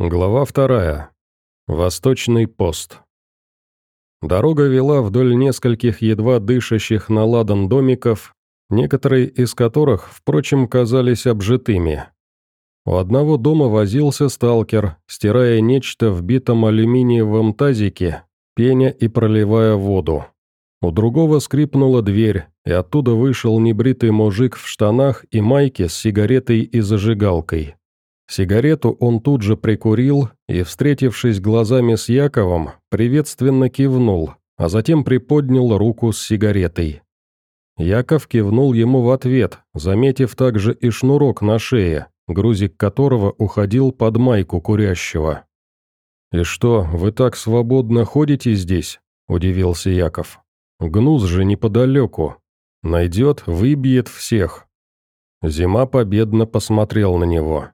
Глава вторая. Восточный пост. Дорога вела вдоль нескольких едва дышащих на ладан домиков, некоторые из которых, впрочем, казались обжитыми. У одного дома возился сталкер, стирая нечто в битом алюминиевом тазике, пеня и проливая воду. У другого скрипнула дверь, и оттуда вышел небритый мужик в штанах и майке с сигаретой и зажигалкой. Сигарету он тут же прикурил и, встретившись глазами с Яковом, приветственно кивнул, а затем приподнял руку с сигаретой. Яков кивнул ему в ответ, заметив также и шнурок на шее, грузик которого уходил под майку курящего. «И что, вы так свободно ходите здесь?» – удивился Яков. «Гнус же неподалеку. Найдет, выбьет всех». Зима победно посмотрел на него.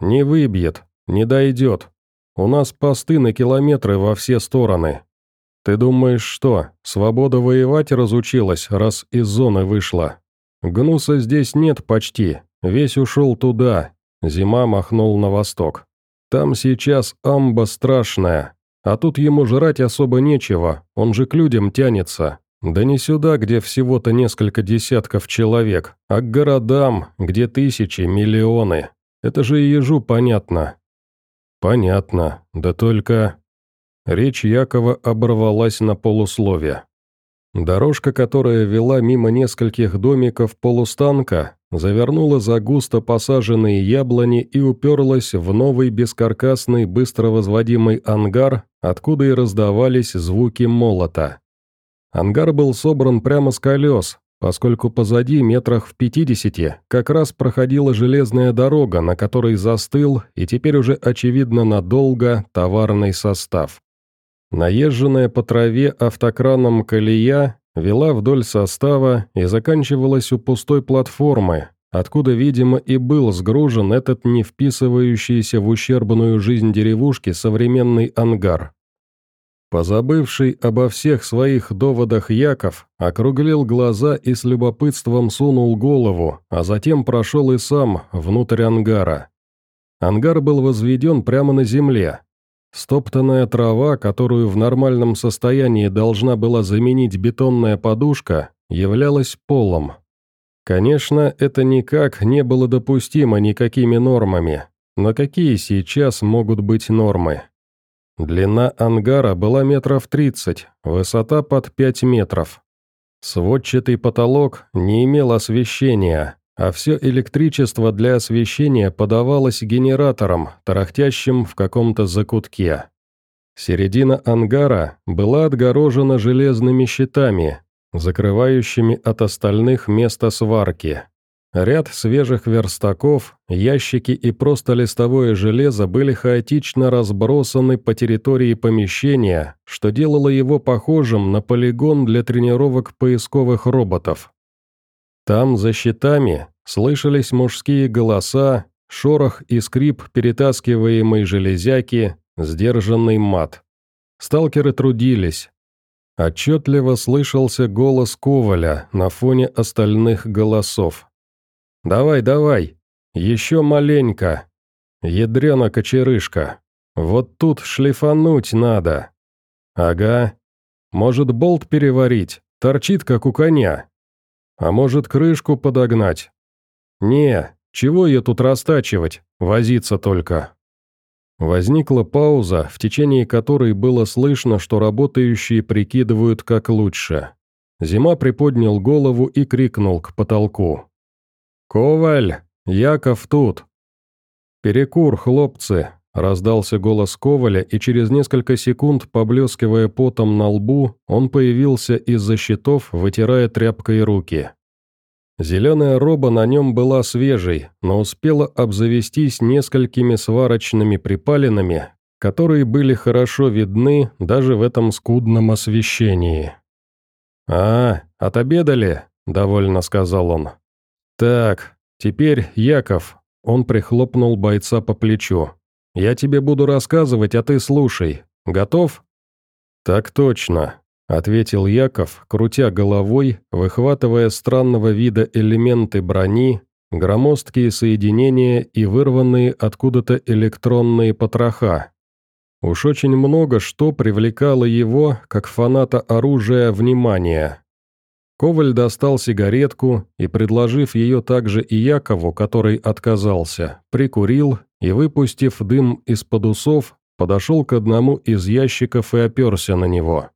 «Не выбьет, не дойдет. У нас посты на километры во все стороны. Ты думаешь, что, свобода воевать разучилась, раз из зоны вышла? Гнуса здесь нет почти, весь ушел туда». Зима махнул на восток. «Там сейчас амба страшная, а тут ему жрать особо нечего, он же к людям тянется. Да не сюда, где всего-то несколько десятков человек, а к городам, где тысячи, миллионы. Это же и ежу понятно». «Понятно, да только...» Речь Якова оборвалась на полуслове. Дорожка, которая вела мимо нескольких домиков полустанка, завернула за густо посаженные яблони и уперлась в новый бескаркасный быстро возводимый ангар, откуда и раздавались звуки молота. Ангар был собран прямо с колес, поскольку позади, метрах в пятидесяти, как раз проходила железная дорога, на которой застыл и теперь уже очевидно надолго товарный состав. Наезженная по траве автокраном колея вела вдоль состава и заканчивалась у пустой платформы, откуда, видимо, и был сгружен этот не вписывающийся в ущербную жизнь деревушки современный ангар. Позабывший обо всех своих доводах Яков округлил глаза и с любопытством сунул голову, а затем прошел и сам внутрь ангара. Ангар был возведен прямо на земле. Стоптанная трава, которую в нормальном состоянии должна была заменить бетонная подушка, являлась полом. Конечно, это никак не было допустимо никакими нормами, но какие сейчас могут быть нормы? Длина ангара была метров тридцать, высота под пять метров. Сводчатый потолок не имел освещения, а все электричество для освещения подавалось генератором, тарахтящим в каком-то закутке. Середина ангара была отгорожена железными щитами, закрывающими от остальных место сварки. Ряд свежих верстаков, ящики и просто листовое железо были хаотично разбросаны по территории помещения, что делало его похожим на полигон для тренировок поисковых роботов. Там, за щитами, слышались мужские голоса, шорох и скрип перетаскиваемой железяки, сдержанный мат. Сталкеры трудились. Отчетливо слышался голос Коваля на фоне остальных голосов. «Давай, давай! Еще маленько! Ядрена кочерышка! Вот тут шлифануть надо!» «Ага. Может, болт переварить? Торчит, как у коня. А может, крышку подогнать? Не, чего ее тут растачивать? Возиться только!» Возникла пауза, в течение которой было слышно, что работающие прикидывают как лучше. Зима приподнял голову и крикнул к потолку. «Коваль! Яков тут!» «Перекур, хлопцы!» – раздался голос Коваля, и через несколько секунд, поблескивая потом на лбу, он появился из-за щитов, вытирая тряпкой руки. Зеленая роба на нем была свежей, но успела обзавестись несколькими сварочными припалинами, которые были хорошо видны даже в этом скудном освещении. «А, отобедали?» – довольно сказал он. «Так, теперь, Яков», — он прихлопнул бойца по плечу. «Я тебе буду рассказывать, а ты слушай. Готов?» «Так точно», — ответил Яков, крутя головой, выхватывая странного вида элементы брони, громоздкие соединения и вырванные откуда-то электронные потроха. Уж очень много что привлекало его, как фаната оружия, внимание. Коваль достал сигаретку и, предложив ее также и Якову, который отказался, прикурил и, выпустив дым из-под усов, подошел к одному из ящиков и оперся на него.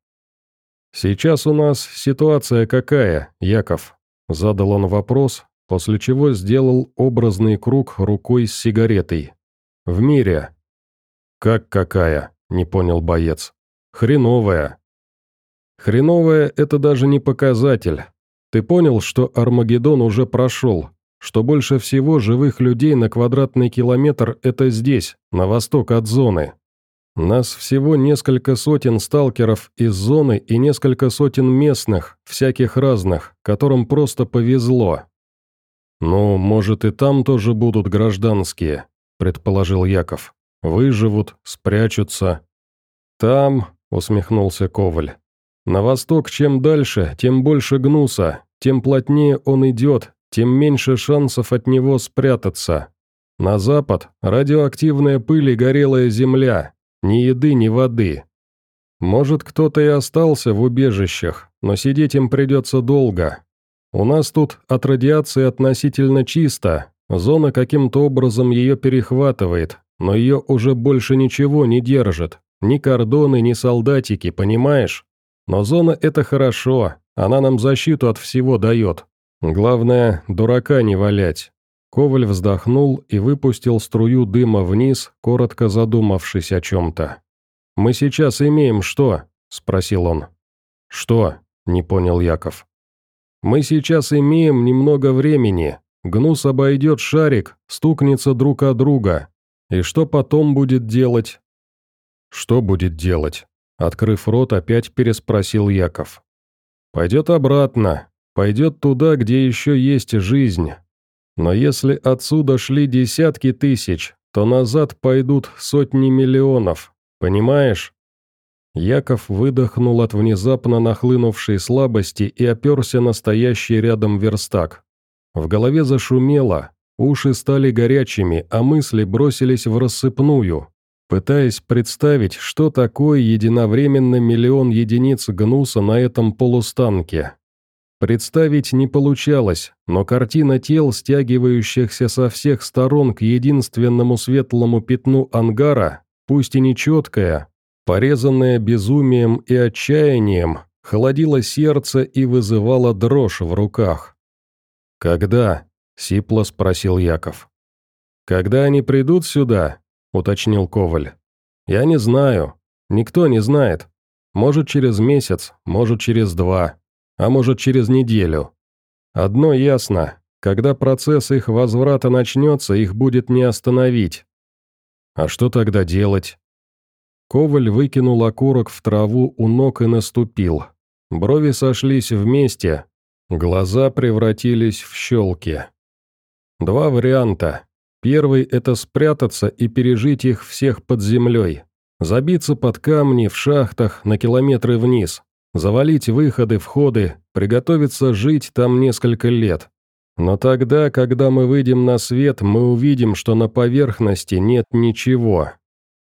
«Сейчас у нас ситуация какая, Яков?» – задал он вопрос, после чего сделал образный круг рукой с сигаретой. «В мире». «Как какая?» – не понял боец. «Хреновая». «Хреновая – это даже не показатель. Ты понял, что Армагеддон уже прошел, что больше всего живых людей на квадратный километр – это здесь, на восток от зоны?» Нас всего несколько сотен сталкеров из зоны и несколько сотен местных, всяких разных, которым просто повезло. «Ну, может, и там тоже будут гражданские», — предположил Яков. «Выживут, спрячутся». «Там», — усмехнулся Коваль. «На восток чем дальше, тем больше гнуса, тем плотнее он идет, тем меньше шансов от него спрятаться. На запад – радиоактивная пыль и горелая земля, ни еды, ни воды. Может, кто-то и остался в убежищах, но сидеть им придется долго. У нас тут от радиации относительно чисто, зона каким-то образом ее перехватывает, но ее уже больше ничего не держит, ни кордоны, ни солдатики, понимаешь? Но зона – это хорошо, она нам защиту от всего дает. Главное, дурака не валять. Коваль вздохнул и выпустил струю дыма вниз, коротко задумавшись о чем-то. «Мы сейчас имеем что?» – спросил он. «Что?» – не понял Яков. «Мы сейчас имеем немного времени. Гнус обойдет шарик, стукнется друг о друга. И что потом будет делать?» «Что будет делать?» Открыв рот, опять переспросил Яков. «Пойдет обратно. Пойдет туда, где еще есть жизнь. Но если отсюда шли десятки тысяч, то назад пойдут сотни миллионов, понимаешь? Яков выдохнул от внезапно нахлынувшей слабости и оперся на стоящий рядом верстак. В голове зашумело, уши стали горячими, а мысли бросились в рассыпную, пытаясь представить, что такое единовременно миллион единиц гнуса на этом полустанке. Представить не получалось, но картина тел, стягивающихся со всех сторон к единственному светлому пятну ангара, пусть и нечеткая, порезанная безумием и отчаянием, холодила сердце и вызывала дрожь в руках. «Когда?» — сипло спросил Яков. «Когда они придут сюда?» — уточнил Коваль. «Я не знаю. Никто не знает. Может, через месяц, может, через два а может через неделю. Одно ясно, когда процесс их возврата начнется, их будет не остановить. А что тогда делать? Коваль выкинул окурок в траву у ног и наступил. Брови сошлись вместе, глаза превратились в щелки. Два варианта. Первый – это спрятаться и пережить их всех под землей. Забиться под камни в шахтах на километры вниз завалить выходы, входы, приготовиться жить там несколько лет. Но тогда, когда мы выйдем на свет, мы увидим, что на поверхности нет ничего.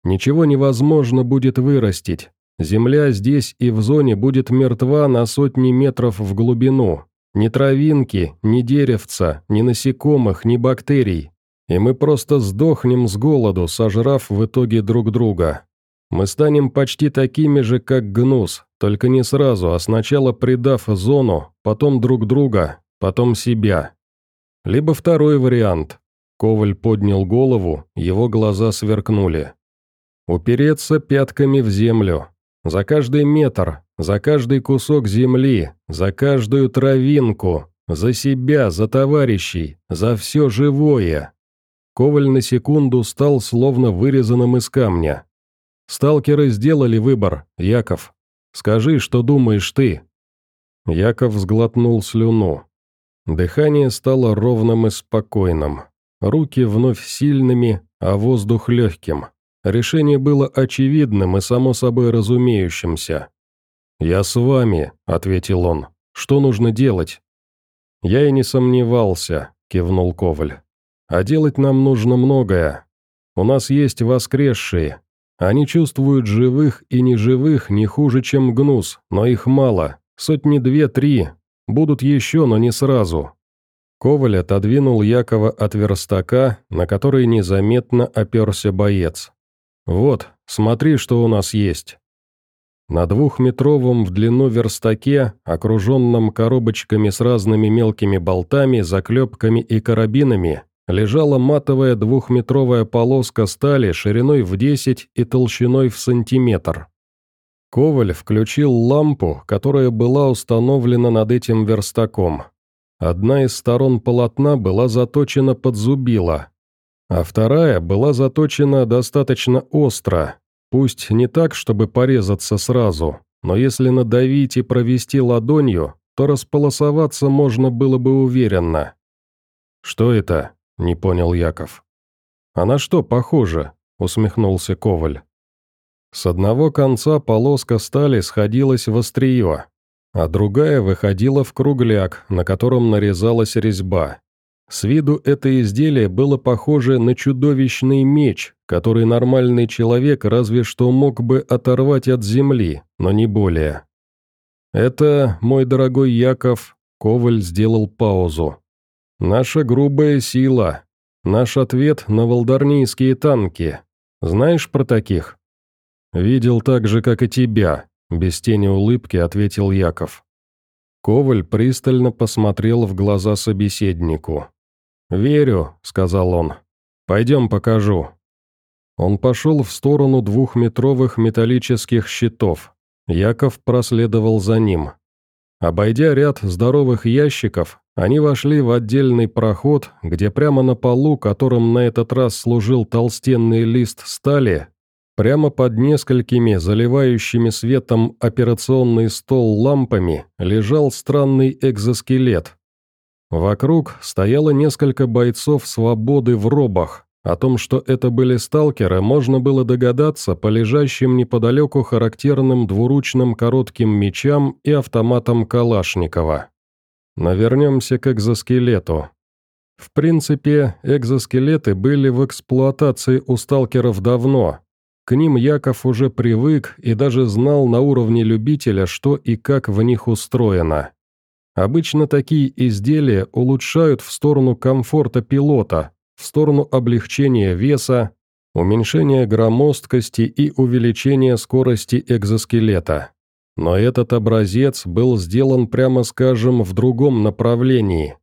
Ничего невозможно будет вырастить. Земля здесь и в зоне будет мертва на сотни метров в глубину. Ни травинки, ни деревца, ни насекомых, ни бактерий. И мы просто сдохнем с голоду, сожрав в итоге друг друга. Мы станем почти такими же, как гнус, только не сразу, а сначала предав зону, потом друг друга, потом себя. Либо второй вариант. Коваль поднял голову, его глаза сверкнули. Упереться пятками в землю. За каждый метр, за каждый кусок земли, за каждую травинку, за себя, за товарищей, за все живое. Коваль на секунду стал словно вырезанным из камня. Сталкеры сделали выбор, Яков. Скажи, что думаешь ты?» Яков сглотнул слюну. Дыхание стало ровным и спокойным. Руки вновь сильными, а воздух легким. Решение было очевидным и само собой разумеющимся. «Я с вами», — ответил он. «Что нужно делать?» Я и не сомневался. — кивнул Коваль. «А делать нам нужно многое. У нас есть воскресшие. Они чувствуют живых и неживых не хуже, чем гнус, но их мало. Сотни две-три. Будут еще, но не сразу». Коваль отодвинул Якова от верстака, на который незаметно оперся боец. «Вот, смотри, что у нас есть». На двухметровом в длину верстаке, окруженном коробочками с разными мелкими болтами, заклепками и карабинами, лежала матовая двухметровая полоска стали шириной в 10 и толщиной в сантиметр. Коваль включил лампу, которая была установлена над этим верстаком. Одна из сторон полотна была заточена под зубило, а вторая была заточена достаточно остро, пусть не так, чтобы порезаться сразу, но если надавить и провести ладонью, то располосоваться можно было бы уверенно. «Что это?» – не понял Яков. «А на что похоже?» – усмехнулся Коваль. С одного конца полоска стали сходилась в острие, а другая выходила в кругляк, на котором нарезалась резьба. С виду это изделие было похоже на чудовищный меч, который нормальный человек разве что мог бы оторвать от земли, но не более. «Это, мой дорогой Яков», — Коваль сделал паузу. «Наша грубая сила. Наш ответ на волдарнийские танки. Знаешь про таких?» «Видел так же, как и тебя», — без тени улыбки ответил Яков. Коваль пристально посмотрел в глаза собеседнику. «Верю», — сказал он. «Пойдем покажу». Он пошел в сторону двухметровых металлических щитов. Яков проследовал за ним. Обойдя ряд здоровых ящиков, они вошли в отдельный проход, где прямо на полу, которым на этот раз служил толстенный лист стали, прямо под несколькими заливающими светом операционный стол лампами, лежал странный экзоскелет, Вокруг стояло несколько бойцов свободы в робах. О том, что это были сталкеры, можно было догадаться по лежащим неподалеку характерным двуручным коротким мечам и автоматам Калашникова. Но вернемся к экзоскелету. В принципе, экзоскелеты были в эксплуатации у сталкеров давно. К ним Яков уже привык и даже знал на уровне любителя, что и как в них устроено. Обычно такие изделия улучшают в сторону комфорта пилота, в сторону облегчения веса, уменьшения громоздкости и увеличения скорости экзоскелета. Но этот образец был сделан, прямо скажем, в другом направлении.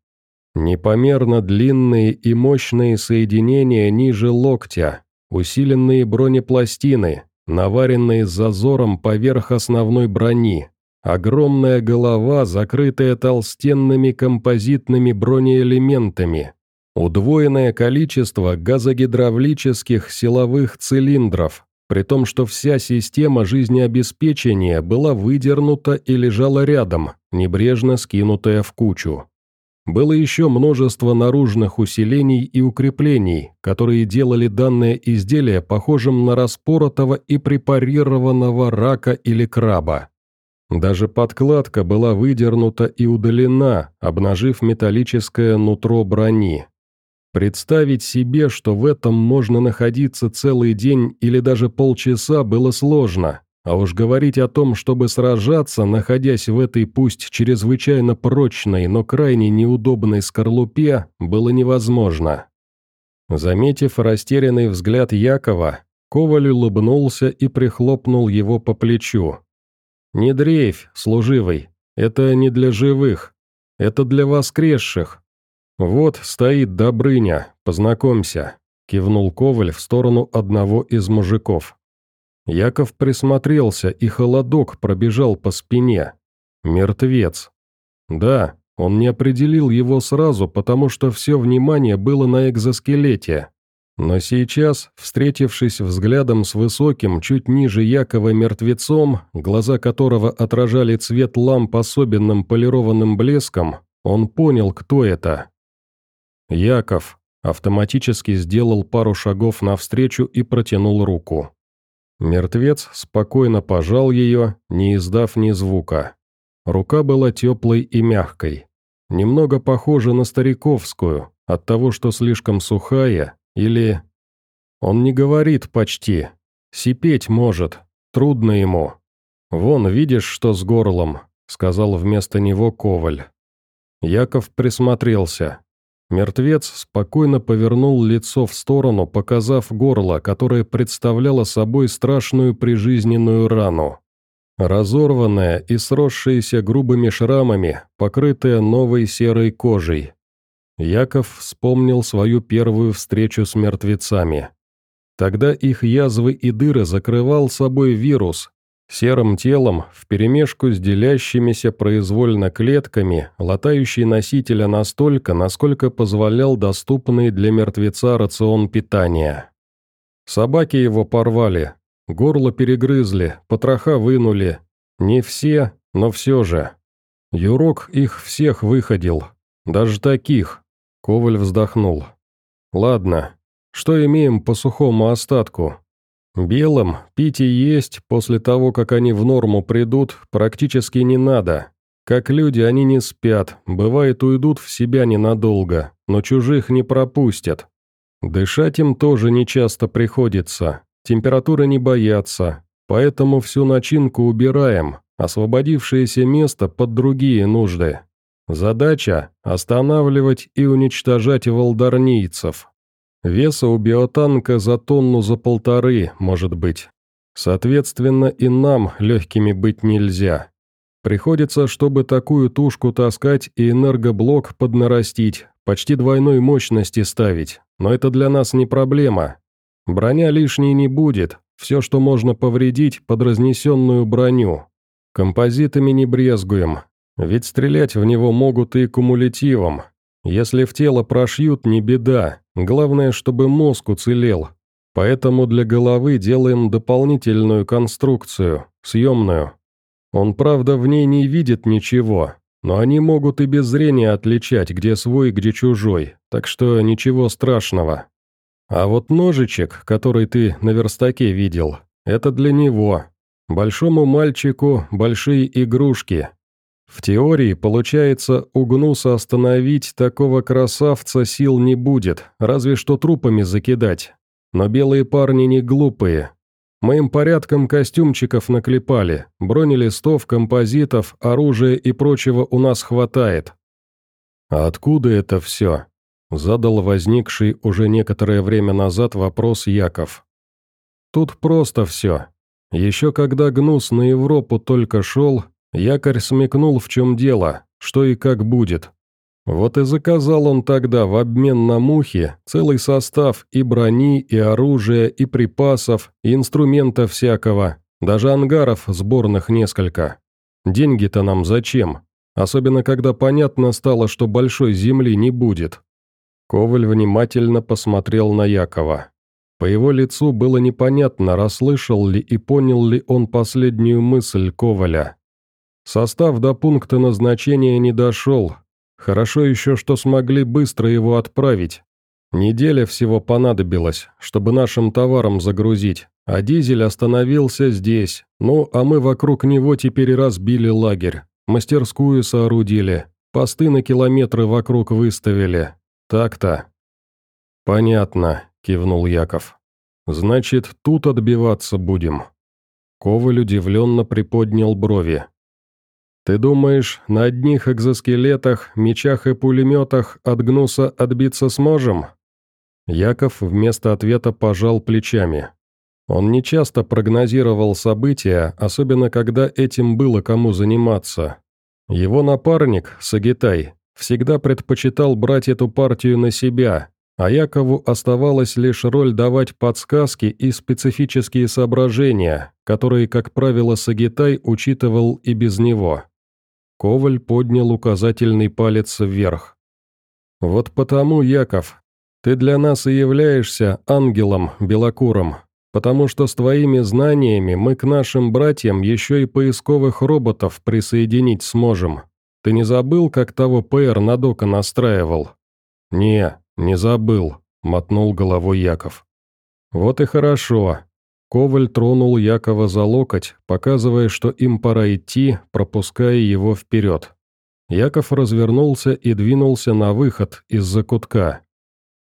Непомерно длинные и мощные соединения ниже локтя, усиленные бронепластины, наваренные с зазором поверх основной брони, Огромная голова, закрытая толстенными композитными бронеэлементами. Удвоенное количество газогидравлических силовых цилиндров, при том, что вся система жизнеобеспечения была выдернута и лежала рядом, небрежно скинутая в кучу. Было еще множество наружных усилений и укреплений, которые делали данное изделие похожим на распоротого и препарированного рака или краба. Даже подкладка была выдернута и удалена, обнажив металлическое нутро брони. Представить себе, что в этом можно находиться целый день или даже полчаса, было сложно, а уж говорить о том, чтобы сражаться, находясь в этой пусть чрезвычайно прочной, но крайне неудобной скорлупе, было невозможно. Заметив растерянный взгляд Якова, Коваль улыбнулся и прихлопнул его по плечу. «Не дрейфь, служивый, это не для живых, это для воскресших. Вот стоит Добрыня, познакомься», — кивнул Коваль в сторону одного из мужиков. Яков присмотрелся, и холодок пробежал по спине. Мертвец. Да, он не определил его сразу, потому что все внимание было на экзоскелете. Но сейчас, встретившись взглядом с высоким, чуть ниже Якова мертвецом, глаза которого отражали цвет ламп особенным полированным блеском, он понял, кто это. Яков автоматически сделал пару шагов навстречу и протянул руку. Мертвец спокойно пожал ее, не издав ни звука. Рука была теплой и мягкой. Немного похожа на стариковскую, От того, что слишком сухая? Или... Он не говорит почти. Сипеть может. Трудно ему. Вон, видишь, что с горлом, сказал вместо него Коваль. Яков присмотрелся. Мертвец спокойно повернул лицо в сторону, показав горло, которое представляло собой страшную прижизненную рану. Разорванная и сросшаяся грубыми шрамами, покрытая новой серой кожей. Яков вспомнил свою первую встречу с мертвецами. Тогда их язвы и дыры закрывал собой вирус, серым телом, вперемешку с делящимися произвольно клетками, латающий носителя настолько, насколько позволял доступный для мертвеца рацион питания. Собаки его порвали, горло перегрызли, потроха вынули. Не все, но все же. Юрок их всех выходил, даже таких, Коваль вздохнул. «Ладно, что имеем по сухому остатку? Белым пить и есть после того, как они в норму придут, практически не надо. Как люди они не спят, бывает уйдут в себя ненадолго, но чужих не пропустят. Дышать им тоже нечасто приходится, температуры не боятся, поэтому всю начинку убираем, освободившееся место под другие нужды. Задача – останавливать и уничтожать волдарнийцев. Веса у биотанка за тонну за полторы, может быть. Соответственно, и нам легкими быть нельзя. Приходится, чтобы такую тушку таскать и энергоблок поднарастить, почти двойной мощности ставить, но это для нас не проблема. Броня лишней не будет, все, что можно повредить, под разнесенную броню. Композитами не брезгуем, ведь стрелять в него могут и кумулятивом. Если в тело прошьют, не беда, главное, чтобы мозг уцелел. Поэтому для головы делаем дополнительную конструкцию, съемную. Он, правда, в ней не видит ничего, но они могут и без зрения отличать, где свой, где чужой, так что ничего страшного. А вот ножичек, который ты на верстаке видел, это для него. Большому мальчику большие игрушки, в теории, получается, у Гнуса остановить такого красавца сил не будет, разве что трупами закидать. Но белые парни не глупые. Мы им порядком костюмчиков наклепали, бронелистов, композитов, оружия и прочего у нас хватает. «А откуда это все?» – задал возникший уже некоторое время назад вопрос Яков. «Тут просто все. Еще когда Гнус на Европу только шел, Якорь смекнул, в чем дело, что и как будет. Вот и заказал он тогда в обмен на мухи целый состав и брони, и оружия, и припасов, и инструмента всякого, даже ангаров сборных несколько. Деньги-то нам зачем? Особенно когда понятно стало, что большой земли не будет. Коваль внимательно посмотрел на Якова. По его лицу было непонятно, расслышал ли и понял ли он последнюю мысль Коваля. Состав до пункта назначения не дошел. Хорошо еще, что смогли быстро его отправить. Неделя всего понадобилась, чтобы нашим товаром загрузить, а дизель остановился здесь. Ну, а мы вокруг него теперь разбили лагерь, мастерскую соорудили, посты на километры вокруг выставили. Так-то. «Понятно», — кивнул Яков. «Значит, тут отбиваться будем». Коваль удивленно приподнял брови. «Ты думаешь, на одних экзоскелетах, мечах и пулеметах от гнуса отбиться сможем?» Яков вместо ответа пожал плечами. Он нечасто прогнозировал события, особенно когда этим было кому заниматься. Его напарник, Сагитай, всегда предпочитал брать эту партию на себя, а Якову оставалась лишь роль давать подсказки и специфические соображения, которые, как правило, Сагитай учитывал и без него. Коваль поднял указательный палец вверх. «Вот потому, Яков, ты для нас и являешься ангелом белокуром, потому что с твоими знаниями мы к нашим братьям еще и поисковых роботов присоединить сможем. Ты не забыл, как того ПР на дока настраивал?» «Не, не забыл», — мотнул головой Яков. «Вот и хорошо. Коваль тронул Якова за локоть, показывая, что им пора идти, пропуская его вперед. Яков развернулся и двинулся на выход из-за кутка.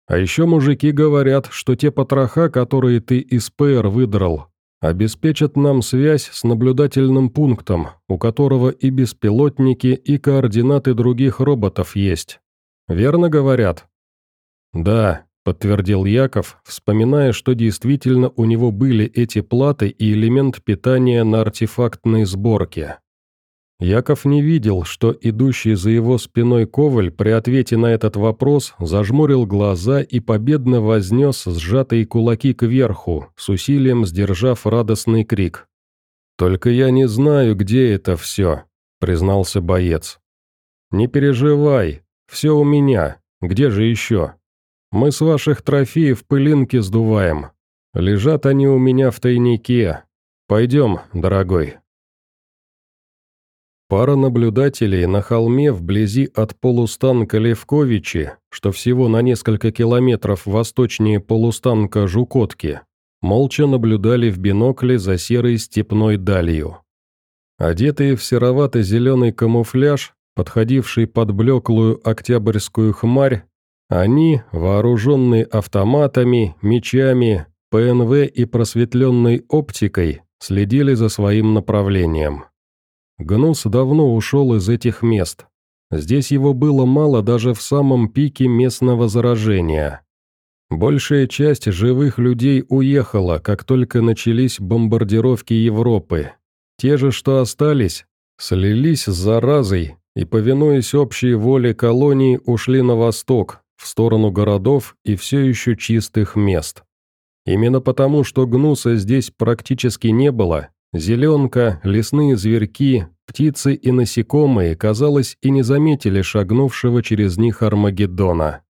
«А еще мужики говорят, что те потроха, которые ты из ПР выдрал, обеспечат нам связь с наблюдательным пунктом, у которого и беспилотники, и координаты других роботов есть. Верно говорят?» «Да», — подтвердил Яков, вспоминая, что действительно у него были эти платы и элемент питания на артефактной сборке. Яков не видел, что идущий за его спиной Коваль при ответе на этот вопрос зажмурил глаза и победно вознес сжатые кулаки кверху, с усилием сдержав радостный крик. «Только я не знаю, где это все», — признался боец. «Не переживай, все у меня, где же еще? Мы с ваших трофеев пылинки сдуваем. Лежат они у меня в тайнике. Пойдем, дорогой». Пара наблюдателей на холме вблизи от полустанка Левковичи, что всего на несколько километров восточнее полустанка Жукотки, молча наблюдали в бинокле за серой степной далью. Одетые в серовато-зеленый камуфляж, подходивший под блеклую октябрьскую хмарь, они, вооруженные автоматами, мечами, ПНВ и просветленной оптикой, следили за своим направлением. Гнус давно ушел из этих мест. Здесь его было мало даже в самом пике местного заражения. Большая часть живых людей уехала, как только начались бомбардировки Европы. Те же, что остались, слились с заразой и, повинуясь общей воле колонии, ушли на восток, в сторону городов и все еще чистых мест. Именно потому, что гнуса здесь практически не было, Зеленка, лесные зверьки, птицы и насекомые, казалось, и не заметили шагнувшего через них Армагеддона.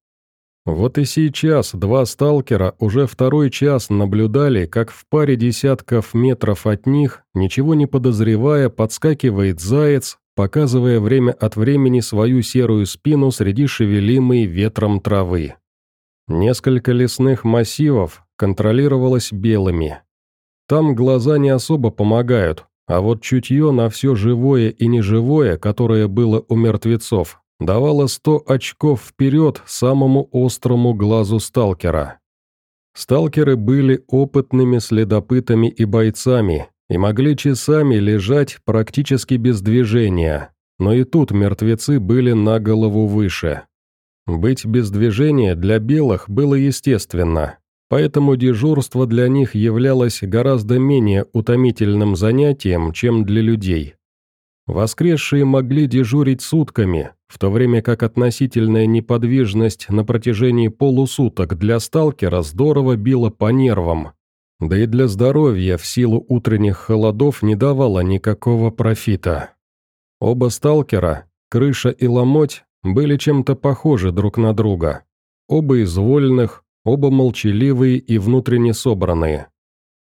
Вот и сейчас два сталкера уже второй час наблюдали, как в паре десятков метров от них, ничего не подозревая, подскакивает заяц, показывая время от времени свою серую спину среди шевелимой ветром травы. Несколько лесных массивов контролировалось белыми, там глаза не особо помогают, а вот чутье на все живое и неживое, которое было у мертвецов, давало сто очков вперед самому острому глазу сталкера. Сталкеры были опытными следопытами и бойцами и могли часами лежать практически без движения, но и тут мертвецы были на голову выше. Быть без движения для белых было естественно, Поэтому дежурство для них являлось гораздо менее утомительным занятием, чем для людей. Воскресшие могли дежурить сутками, в то время как относительная неподвижность на протяжении полусуток для сталкера здорово била по нервам. Да и для здоровья в силу утренних холодов не давала никакого профита. Оба сталкера, крыша и ломоть, были чем-то похожи друг на друга. Оба из вольных, оба молчаливые и внутренне собранные.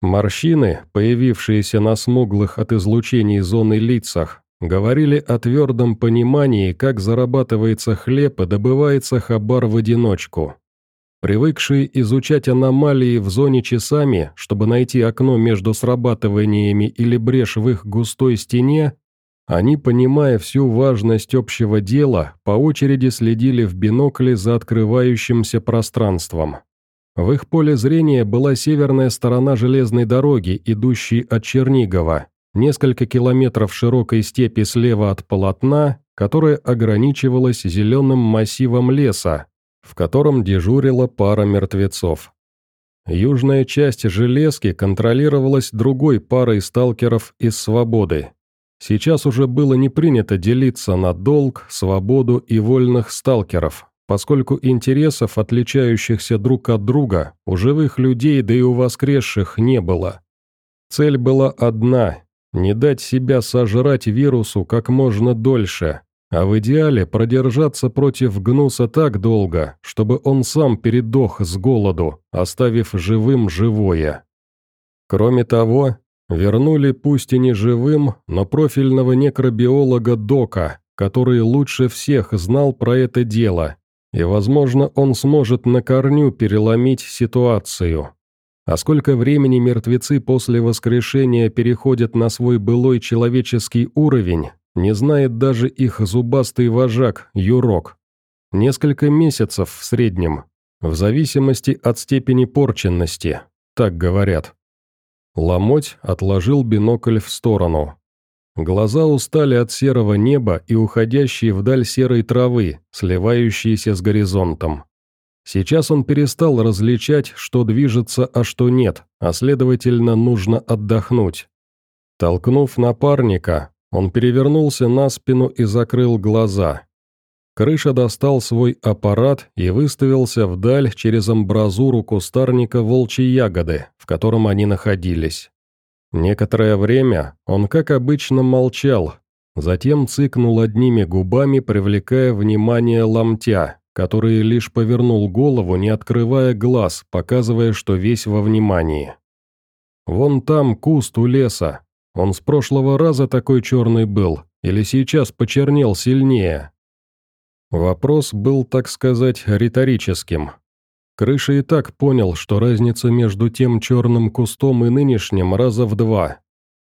Морщины, появившиеся на смуглых от излучений зоны лицах, говорили о твердом понимании, как зарабатывается хлеб и добывается хабар в одиночку. Привыкшие изучать аномалии в зоне часами, чтобы найти окно между срабатываниями или брешь в их густой стене, они, понимая всю важность общего дела, по очереди следили в бинокле за открывающимся пространством. В их поле зрения была северная сторона железной дороги, идущей от Чернигова, несколько километров широкой степи слева от полотна, которая ограничивалась зеленым массивом леса, в котором дежурила пара мертвецов. Южная часть железки контролировалась другой парой сталкеров из «Свободы», Сейчас уже было не принято делиться на долг, свободу и вольных сталкеров, поскольку интересов, отличающихся друг от друга, у живых людей, да и у воскресших, не было. Цель была одна – не дать себя сожрать вирусу как можно дольше, а в идеале продержаться против гнуса так долго, чтобы он сам передох с голоду, оставив живым живое. Кроме того, Вернули пусть и не живым, но профильного некробиолога Дока, который лучше всех знал про это дело, и, возможно, он сможет на корню переломить ситуацию. А сколько времени мертвецы после воскрешения переходят на свой былой человеческий уровень, не знает даже их зубастый вожак Юрок. Несколько месяцев в среднем, в зависимости от степени порченности, так говорят. Ломоть отложил бинокль в сторону. Глаза устали от серого неба и уходящей вдаль серой травы, сливающейся с горизонтом. Сейчас он перестал различать, что движется, а что нет, а следовательно, нужно отдохнуть. Толкнув напарника, он перевернулся на спину и закрыл глаза. Крыша достал свой аппарат и выставился вдаль через амбразуру кустарника волчьей ягоды, в котором они находились. Некоторое время он, как обычно, молчал, затем цыкнул одними губами, привлекая внимание ломтя, который лишь повернул голову, не открывая глаз, показывая, что весь во внимании. «Вон там куст у леса. Он с прошлого раза такой черный был, или сейчас почернел сильнее?» Вопрос был, так сказать, риторическим. Крыша и так понял, что разница между тем черным кустом и нынешним раза в два.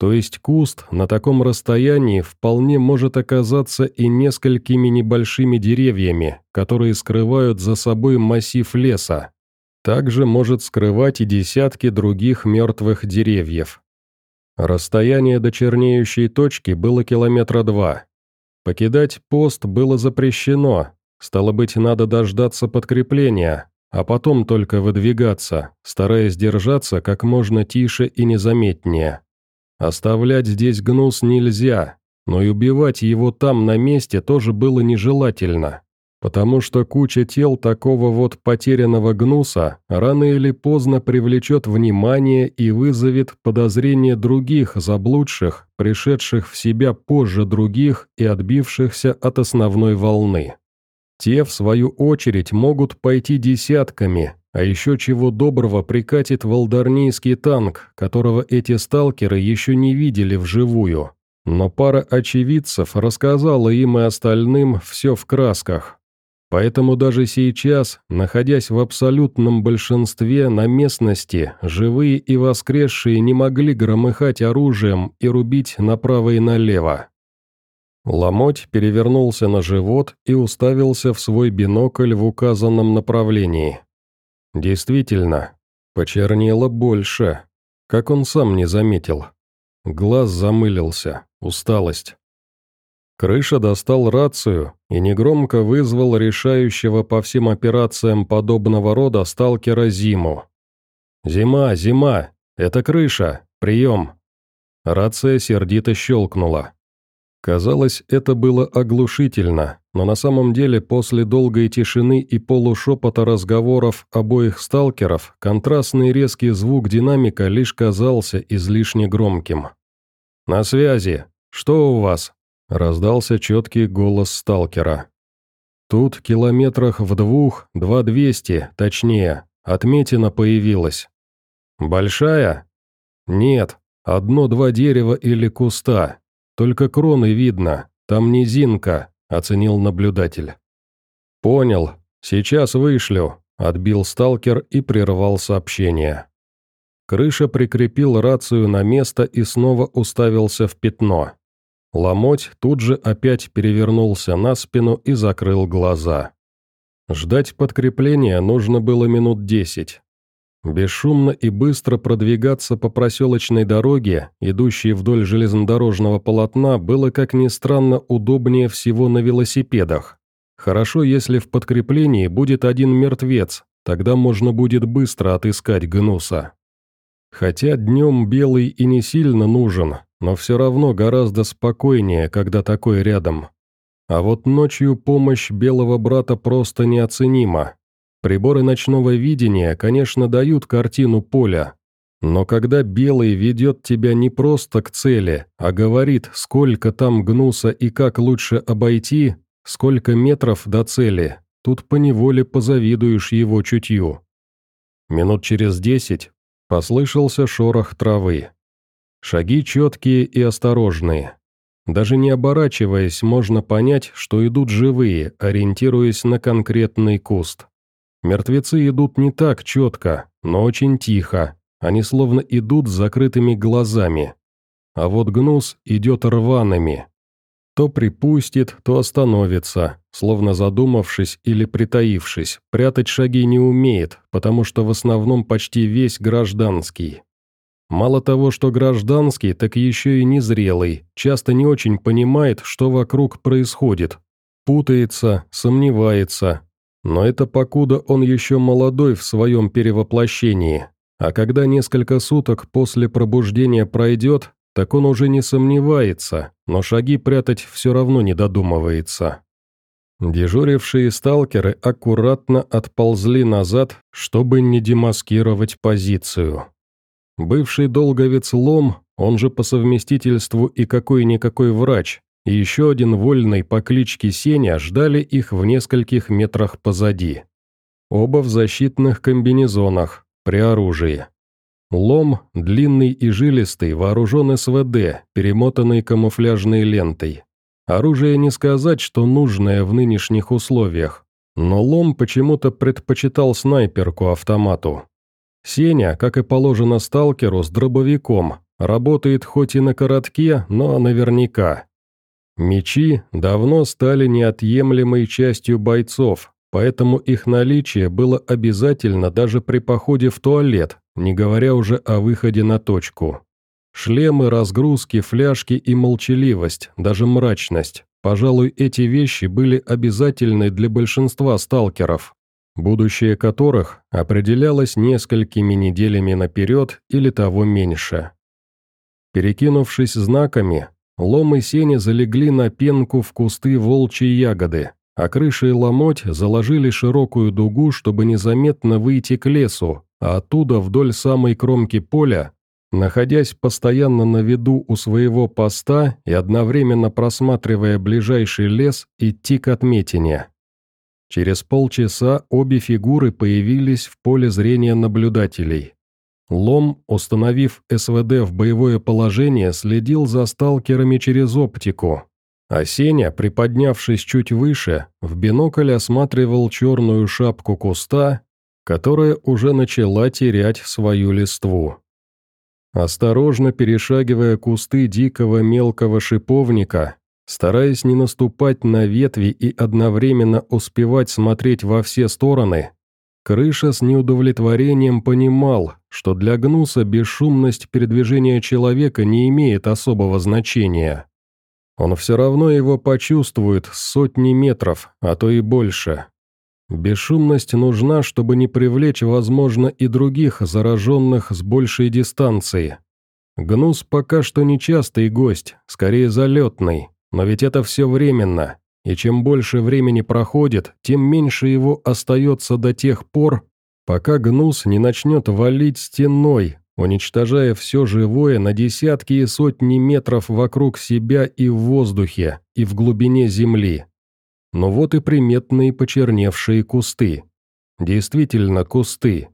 То есть куст на таком расстоянии вполне может оказаться и несколькими небольшими деревьями, которые скрывают за собой массив леса. Также может скрывать и десятки других мертвых деревьев. Расстояние до чернеющей точки было километра два. Покидать пост было запрещено, стало быть, надо дождаться подкрепления, а потом только выдвигаться, стараясь держаться как можно тише и незаметнее. Оставлять здесь гнус нельзя, но и убивать его там на месте тоже было нежелательно, потому что куча тел такого вот потерянного гнуса рано или поздно привлечет внимание и вызовет подозрение других заблудших, пришедших в себя позже других и отбившихся от основной волны. Те, в свою очередь, могут пойти десятками, а еще чего доброго прикатит волдарнийский танк, которого эти сталкеры еще не видели вживую. Но пара очевидцев рассказала им и остальным все в красках. Поэтому даже сейчас, находясь в абсолютном большинстве на местности, живые и воскресшие не могли громыхать оружием и рубить направо и налево. Ломоть перевернулся на живот и уставился в свой бинокль в указанном направлении. Действительно, почернело больше, как он сам не заметил. Глаз замылился, усталость. Крыша достал рацию и негромко вызвал решающего по всем операциям подобного рода сталкера Зиму. «Зима, зима! Это крыша! Прием!» Рация сердито щелкнула. Казалось, это было оглушительно, но на самом деле после долгой тишины и полушепота разговоров обоих сталкеров контрастный резкий звук динамика лишь казался излишне громким. «На связи! Что у вас?» – раздался четкий голос сталкера. «Тут километрах в двух, два двести, точнее, отметина появилась». «Большая?» «Нет, одно-два дерева или куста, только кроны видно, там низинка», — оценил наблюдатель. «Понял. Сейчас вышлю», — отбил сталкер и прервал сообщение. Крыша прикрепил рацию на место и снова уставился в пятно. Ломоть тут же опять перевернулся на спину и закрыл глаза. Ждать подкрепления нужно было минут десять. Бесшумно и быстро продвигаться по проселочной дороге, идущей вдоль железнодорожного полотна, было, как ни странно, удобнее всего на велосипедах. Хорошо, если в подкреплении будет один мертвец, тогда можно будет быстро отыскать гнуса. Хотя днем белый и не сильно нужен, но все равно гораздо спокойнее, когда такой рядом. А вот ночью помощь белого брата просто неоценима, Приборы ночного видения, конечно, дают картину поля, но когда белый ведет тебя не просто к цели, а говорит, сколько там гнуса и как лучше обойти, сколько метров до цели, тут поневоле позавидуешь его чутью. Минут через десять послышался шорох травы. Шаги четкие и осторожные. Даже не оборачиваясь, можно понять, что идут живые, ориентируясь на конкретный куст. Мертвецы идут не так четко, но очень тихо, они словно идут с закрытыми глазами. А вот гнус идет рваными. То припустит, то остановится, словно задумавшись или притаившись. Прятать шаги не умеет, потому что в основном почти весь гражданский. Мало того, что гражданский, так еще и незрелый, часто не очень понимает, что вокруг происходит. Путается, сомневается. Но это покуда он еще молодой в своем перевоплощении. А когда несколько суток после пробуждения пройдет, так он уже не сомневается, но шаги прятать все равно не додумывается. Дежурившие сталкеры аккуратно отползли назад, чтобы не демаскировать позицию. Бывший долговец Лом, он же по совместительству и какой-никакой врач, и еще один вольный по кличке Сеня ждали их в нескольких метрах позади. Оба в защитных комбинезонах, при оружии. Лом, длинный и жилистый, вооружен СВД, перемотанный камуфляжной лентой. Оружие не сказать, что нужное в нынешних условиях, но Лом почему-то предпочитал снайперку автомату. Сеня, как и положено сталкеру, с дробовиком, работает хоть и на коротке, но наверняка. Мечи давно стали неотъемлемой частью бойцов, поэтому их наличие было обязательно даже при походе в туалет, не говоря уже о выходе на точку. Шлемы, разгрузки, фляжки и молчаливость, даже мрачность. Пожалуй, эти вещи были обязательны для большинства сталкеров, будущее которых определялось несколькими неделями наперед или того меньше. Перекинувшись знаками, Лом и Сеня залегли на пенку в кусты волчьей ягоды, а крыши и ломоть заложили широкую дугу, чтобы незаметно выйти к лесу, а оттуда вдоль самой кромки поля, находясь постоянно на виду у своего поста и одновременно просматривая ближайший лес, идти к отметине. Через полчаса обе фигуры появились в поле зрения наблюдателей. Лом, установив СВД в боевое положение, следил за сталкерами через оптику, а Сеня, приподнявшись чуть выше, в бинокль осматривал черную шапку куста, которая уже начала терять свою листву. Осторожно перешагивая кусты дикого мелкого шиповника, стараясь не наступать на ветви и одновременно успевать смотреть во все стороны, Крыша с неудовлетворением понимал, что для Гнуса бесшумность передвижения человека не имеет особого значения. Он все равно его почувствует сотни метров, а то и больше. Бесшумность нужна, чтобы не привлечь, возможно, и других зараженных с большей дистанции. Гнус пока что нечастый гость, скорее залетный, но ведь это все временно, и чем больше времени проходит, тем меньше его остается до тех пор, пока Гнус не начнет валить стеной, уничтожая все живое на десятки и сотни метров вокруг себя и в воздухе, и в глубине земли. Но вот и приметные почерневшие кусты. Действительно кусты.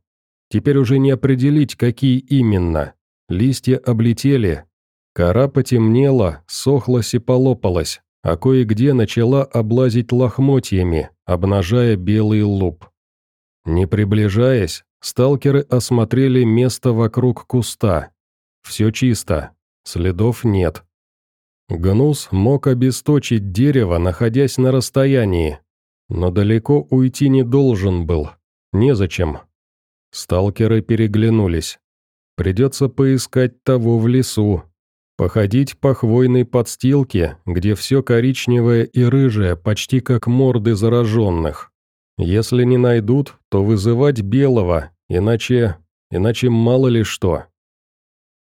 Теперь уже не определить, какие именно. Листья облетели. Кора потемнела, сохлась и полопалась, а кое-где начала облазить лохмотьями, обнажая белый луп. Не приближаясь, Сталкеры осмотрели место вокруг куста. Все чисто, следов нет. Гнус мог обесточить дерево, находясь на расстоянии, но далеко уйти не должен был. Незачем. Сталкеры переглянулись. Придется поискать того в лесу. Походить по хвойной подстилке, где все коричневое и рыжее, почти как морды зараженных. Если не найдут, то вызывать белого, иначе... иначе мало ли что.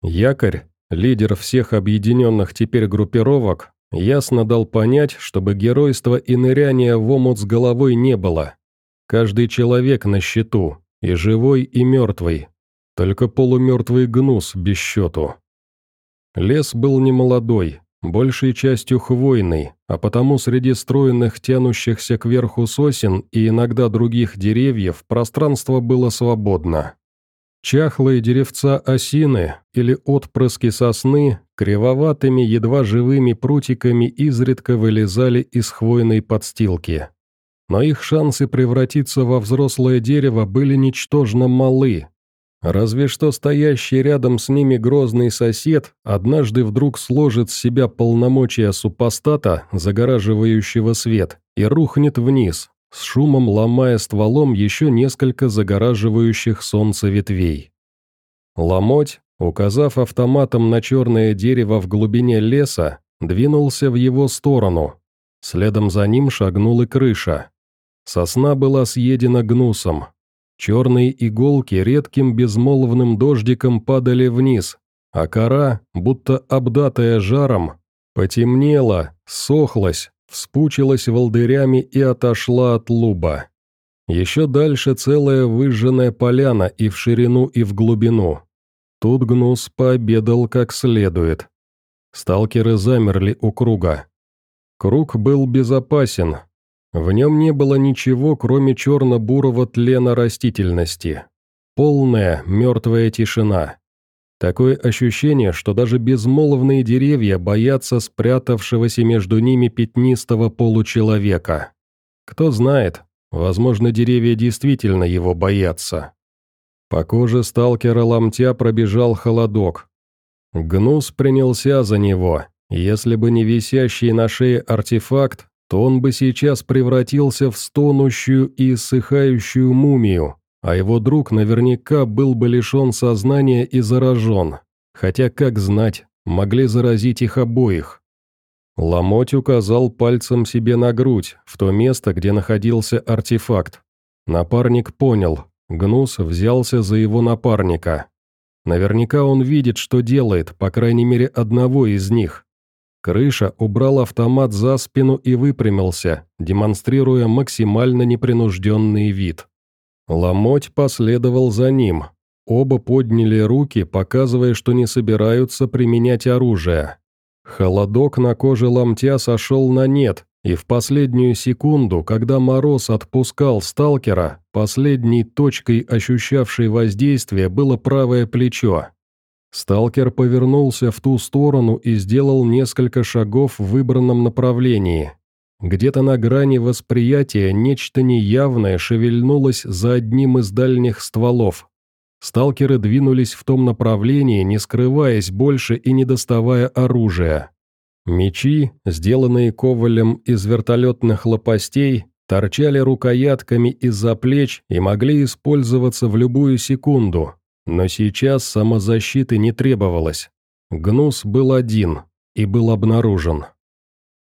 Якорь, лидер всех объединенных теперь группировок, ясно дал понять, чтобы геройства и ныряния в омут с головой не было. Каждый человек на счету, и живой, и мертвый. Только полумертвый гнус без счету. Лес был немолодой, большей частью хвойный, а потому среди стройных, тянущихся кверху сосен и иногда других деревьев пространство было свободно. Чахлые деревца осины или отпрыски сосны кривоватыми, едва живыми прутиками изредка вылезали из хвойной подстилки. Но их шансы превратиться во взрослое дерево были ничтожно малы. Разве что стоящий рядом с ними грозный сосед однажды вдруг сложит с себя полномочия супостата, загораживающего свет, и рухнет вниз, с шумом ломая стволом еще несколько загораживающих солнце ветвей. Ломоть, указав автоматом на черное дерево в глубине леса, двинулся в его сторону. Следом за ним шагнул и крыша. Сосна была съедена гнусом, Черные иголки редким безмолвным дождиком падали вниз, а кора, будто обдатая жаром, потемнела, сохлась, вспучилась волдырями и отошла от луба. Еще дальше целая выжженная поляна и в ширину, и в глубину. Тут гнус пообедал как следует. Сталкеры замерли у круга. Круг был безопасен, в нем не было ничего, кроме черно-бурого тлена растительности. Полная, мертвая тишина. Такое ощущение, что даже безмолвные деревья боятся спрятавшегося между ними пятнистого получеловека. Кто знает, возможно, деревья действительно его боятся. По коже сталкера ломтя пробежал холодок. Гнус принялся за него. Если бы не висящий на шее артефакт, то он бы сейчас превратился в стонущую и иссыхающую мумию, а его друг наверняка был бы лишен сознания и заражен, хотя, как знать, могли заразить их обоих. Ломоть указал пальцем себе на грудь, в то место, где находился артефакт. Напарник понял, Гнус взялся за его напарника. Наверняка он видит, что делает, по крайней мере, одного из них. Крыша убрал автомат за спину и выпрямился, демонстрируя максимально непринужденный вид. Ломоть последовал за ним. Оба подняли руки, показывая, что не собираются применять оружие. Холодок на коже ломтя сошел на нет, и в последнюю секунду, когда мороз отпускал сталкера, последней точкой, ощущавшей воздействие, было правое плечо. Сталкер повернулся в ту сторону и сделал несколько шагов в выбранном направлении. Где-то на грани восприятия нечто неявное шевельнулось за одним из дальних стволов. Сталкеры двинулись в том направлении, не скрываясь больше и не доставая оружия. Мечи, сделанные ковалем из вертолетных лопастей, торчали рукоятками из-за плеч и могли использоваться в любую секунду, но сейчас самозащиты не требовалось. Гнус был один и был обнаружен.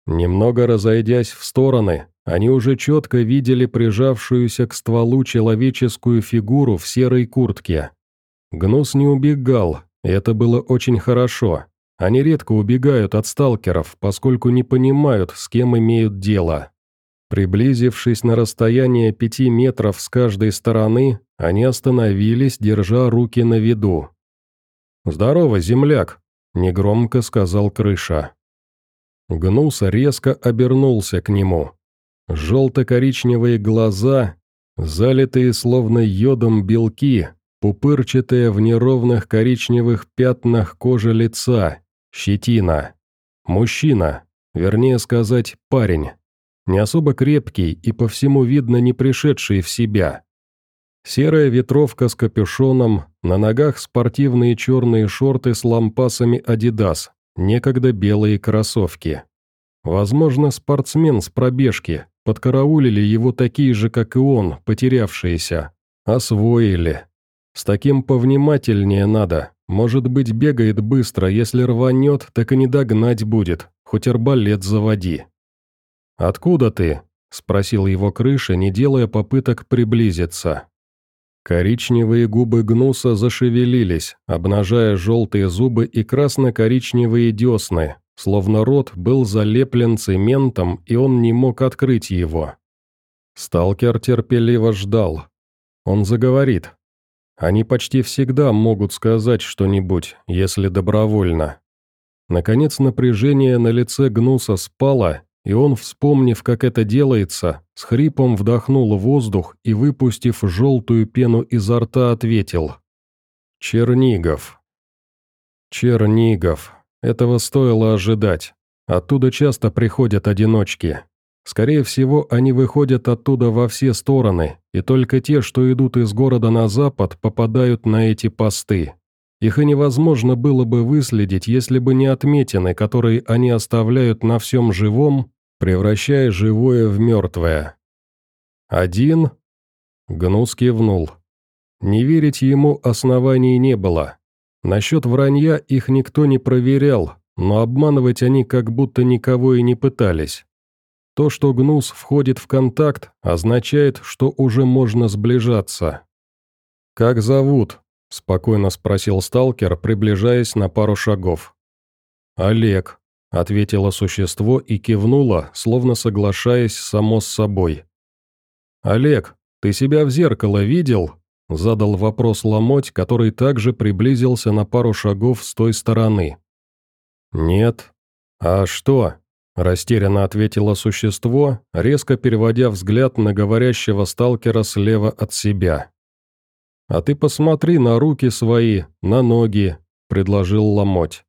Немного разойдясь в стороны, они уже четко видели прижавшуюся к стволу человеческую фигуру в серой куртке. Гнус не убегал, и это было очень хорошо. Они редко убегают от сталкеров, поскольку не понимают, с кем имеют дело. Приблизившись на расстояние пяти метров с каждой стороны, они остановились, держа руки на виду. «Здорово, земляк!» – негромко сказал крыша. Гнус резко обернулся к нему. Желто-коричневые глаза, залитые словно йодом белки, пупырчатые в неровных коричневых пятнах кожи лица, щетина. Мужчина, вернее сказать, парень не особо крепкий и по всему видно не пришедший в себя. Серая ветровка с капюшоном, на ногах спортивные черные шорты с лампасами «Адидас», некогда белые кроссовки. Возможно, спортсмен с пробежки, подкараулили его такие же, как и он, потерявшиеся. Освоили. С таким повнимательнее надо. Может быть, бегает быстро, если рванет, так и не догнать будет, хоть арбалет заводи. «Откуда ты?» – спросил его крыша, не делая попыток приблизиться. Коричневые губы Гнуса зашевелились, обнажая желтые зубы и красно-коричневые десны, словно рот был залеплен цементом, и он не мог открыть его. Сталкер терпеливо ждал. Он заговорит. Они почти всегда могут сказать что-нибудь, если добровольно. Наконец напряжение на лице Гнуса спало, и он, вспомнив, как это делается, с хрипом вдохнул воздух и, выпустив желтую пену изо рта, ответил. «Чернигов». «Чернигов. Этого стоило ожидать. Оттуда часто приходят одиночки. Скорее всего, они выходят оттуда во все стороны, и только те, что идут из города на запад, попадают на эти посты. Их и невозможно было бы выследить, если бы не отметины, которые они оставляют на всем живом, превращая живое в мертвое. «Один?» Гнус кивнул. Не верить ему оснований не было. Насчет вранья их никто не проверял, но обманывать они как будто никого и не пытались. То, что Гнус входит в контакт, означает, что уже можно сближаться. «Как зовут?» – спокойно спросил сталкер, приближаясь на пару шагов. «Олег», – ответило существо и кивнуло, словно соглашаясь само с собой. «Олег, ты себя в зеркало видел?» – задал вопрос Ломоть, который также приблизился на пару шагов с той стороны. «Нет. А что?» Растерянно ответило существо, резко переводя взгляд на говорящего сталкера слева от себя. «А ты посмотри на руки свои, на ноги», — предложил ломоть.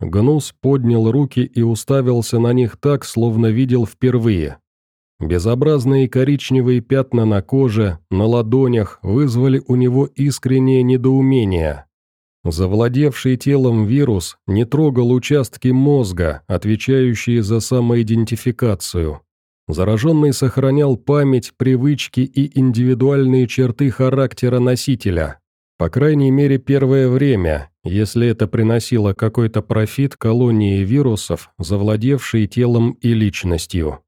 Гнус поднял руки и уставился на них так, словно видел впервые. Безобразные коричневые пятна на коже, на ладонях вызвали у него искреннее недоумение. Завладевший телом вирус не трогал участки мозга, отвечающие за самоидентификацию. Зараженный сохранял память, привычки и индивидуальные черты характера носителя. По крайней мере, первое время, если это приносило какой-то профит колонии вирусов, завладевшей телом и личностью.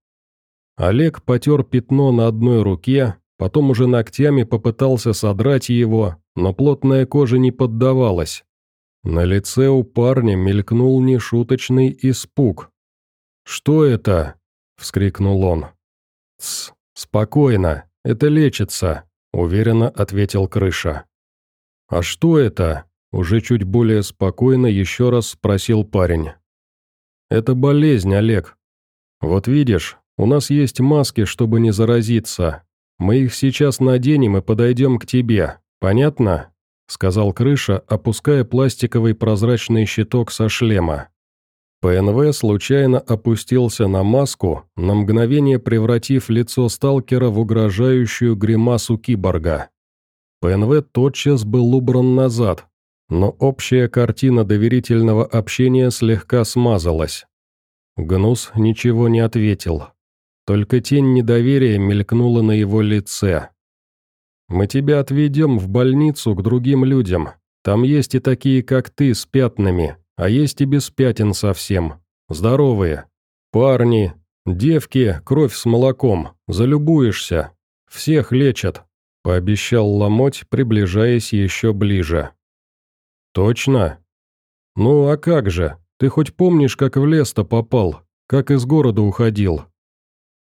Олег потер пятно на одной руке, потом уже ногтями попытался содрать его, но плотная кожа не поддавалась. На лице у парня мелькнул нешуточный испуг. «Что это?» — вскрикнул он. «Тсс, спокойно, это лечится», — уверенно ответил крыша. «А что это?» — уже чуть более спокойно еще раз спросил парень. «Это болезнь, Олег. Вот видишь, у нас есть маски, чтобы не заразиться. Мы их сейчас наденем и подойдем к тебе. «Понятно?» — сказал Крыша, опуская пластиковый прозрачный щиток со шлема. ПНВ случайно опустился на маску, на мгновение превратив лицо сталкера в угрожающую гримасу киборга. ПНВ тотчас был убран назад, но общая картина доверительного общения слегка смазалась. Гнус ничего не ответил. Только тень недоверия мелькнула на его лице. Мы тебя отведем в больницу к другим людям. Там есть и такие, как ты, с пятнами, а есть и без пятен совсем. Здоровые. Парни, девки, кровь с молоком. Залюбуешься. Всех лечат», — пообещал Ломоть, приближаясь еще ближе. «Точно? Ну, а как же? Ты хоть помнишь, как в лес-то попал? Как из города уходил?»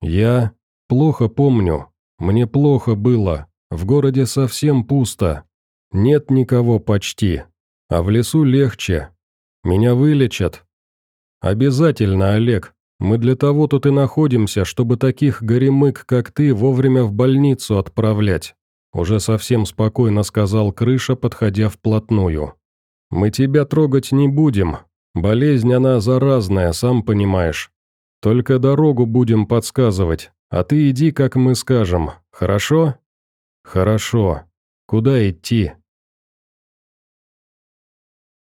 «Я плохо помню. Мне плохо было. В городе совсем пусто. Нет никого почти. А в лесу легче. Меня вылечат. Обязательно, Олег. Мы для того тут и находимся, чтобы таких горемык, как ты, вовремя в больницу отправлять. Уже совсем спокойно сказал Крыша, подходя вплотную. Мы тебя трогать не будем. Болезнь она заразная, сам понимаешь. Только дорогу будем подсказывать, а ты иди, как мы скажем, хорошо?» «Хорошо. Куда идти?»